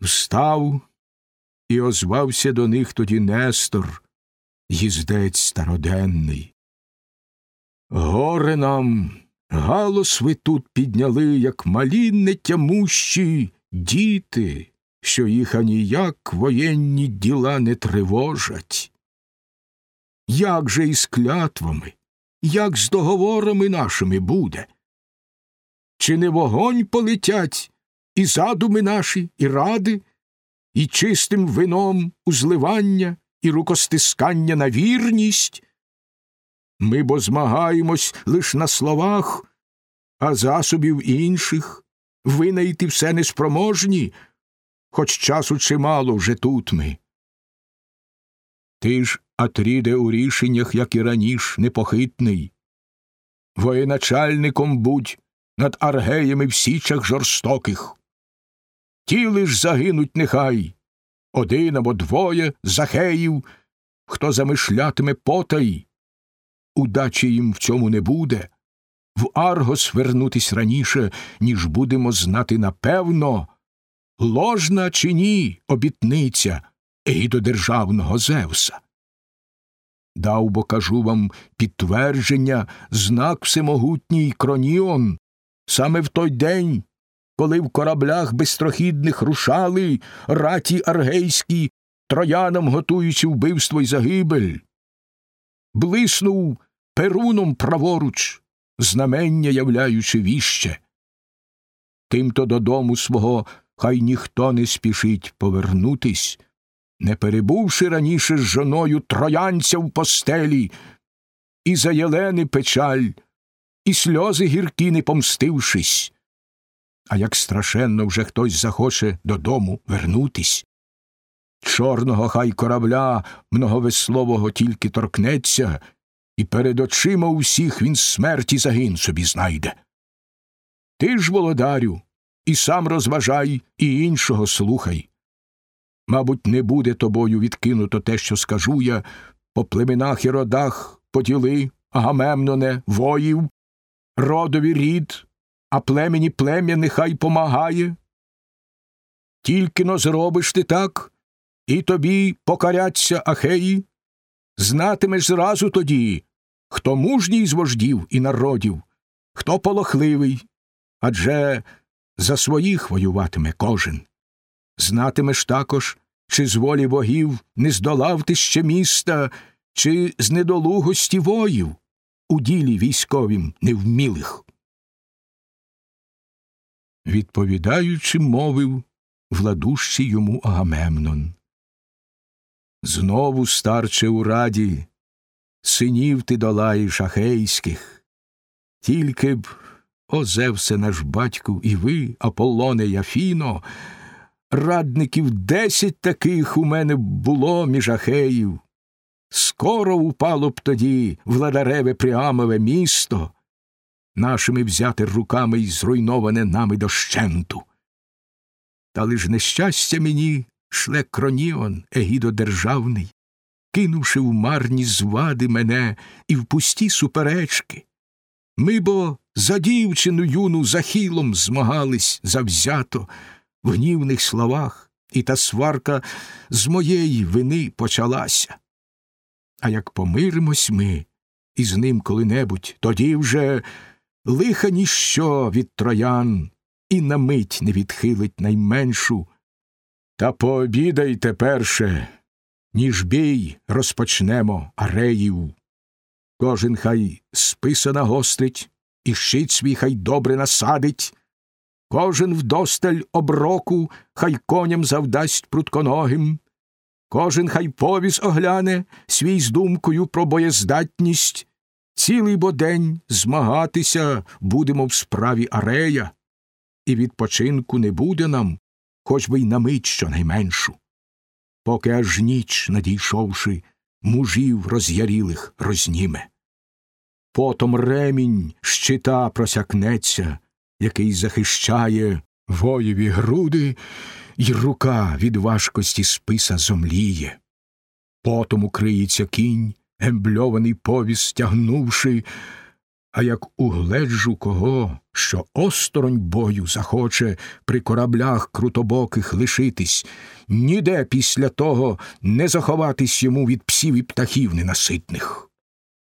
Встав і озвався до них тоді Нестор, їздець староденний. Горе нам, галос ви тут підняли, як малі нетямущі діти, що їх аніяк воєнні діла не тривожать. Як же із клятвами, як з договорами нашими буде? Чи не вогонь полетять і задуми наші, і ради, і чистим вином узливання, і рукостискання на вірність? Ми бо змагаємось лиш на словах, а засобів інших винайти все неспроможні, хоч часу чимало вже тут ми. Ти ж, Атріде, у рішеннях, як і раніш, непохитний. Воєначальником будь над аргеями в січах жорстоких. Ті лиш загинуть нехай, один або двоє захеїв, хто замишлятиме потай. Удачі їм в цьому не буде. В Аргос вернутись раніше, ніж будемо знати напевно, ложна чи ні обітниця егідодержавного Зевса. Дав бо кажу вам підтвердження, знак всемогутній Кроніон, саме в той день, коли в кораблях безтрохідних рушали раті аргейські, троянам готуючи вбивство й загибель. Блиснув перуном праворуч, знамення являючи віще. Тимто додому свого хай ніхто не спішить повернутись, не перебувши раніше з жоною троянця в постелі, і за Єлени печаль, і сльози гіркі не помстившись. А як страшенно вже хтось захоче додому вернутись. Чорного хай корабля многовеслового тільки торкнеться, і перед очима усіх він смерті загин собі знайде. Ти ж, володарю, і сам розважай, і іншого слухай. Мабуть, не буде тобою відкинуто те, що скажу я, по племенах і родах поділи, агамемноне, воїв, родові рід, а племені плем'я нехай помагає. Тільки но зробиш ти так, і тобі покаряться ахеї, знатимеш зразу тоді, хто мужній з вождів і народів, хто полохливий, адже за своїх воюватиме кожен. Знатимеш також, чи з волі богів не здолав ти ще міста, чи з недолугості воїв у ділі військовім невмілих. Відповідаючи, мовив владущий йому Агамемнон. Знову, старче у раді, синів ти долаєш ахейських, тільки б, о Зевсе наш батьку, і ви, Аполлоне Яфіно, радників десять таких у мене було між ахеїв. Скоро упало б тоді владареве Пріамове місто, нашими взяте руками й зруйноване нами дощенту. Та лиш нещастя мені шле кроніон, егідо державний, кинувши в марні звади мене і в пусті суперечки. Ми бо за дівчину юну захилом змагались завзято в гнівних словах, і та сварка з моєї вини почалася. А як помиримось ми із ним коли-небудь, тоді вже лиха ніщо від троян і на мить не відхилить найменшу. Та пообідайте перше, ніж бій розпочнемо ареїв. Кожен хай списа нагострить, і щит свій хай добре насадить, кожен вдосталь оброку хай коням завдасть прутконогим, кожен хай повіз огляне свій з думкою про боєздатність, цілий бо день змагатися будемо в справі арея, і відпочинку не буде нам, хоч би й на мить щонайменшу. Поки аж ніч, надійшовши, мужів роз'ярілих розніме. Потом ремінь щита просякнеться, який захищає воєві груди, й рука від важкості списа зомліє. Потом укриється кінь, ембльований повіс стягнувши, А як угледжу кого, що осторонь бою захоче при кораблях крутобоких лишитись, ніде після того не заховатись йому від псів і птахів ненаситних.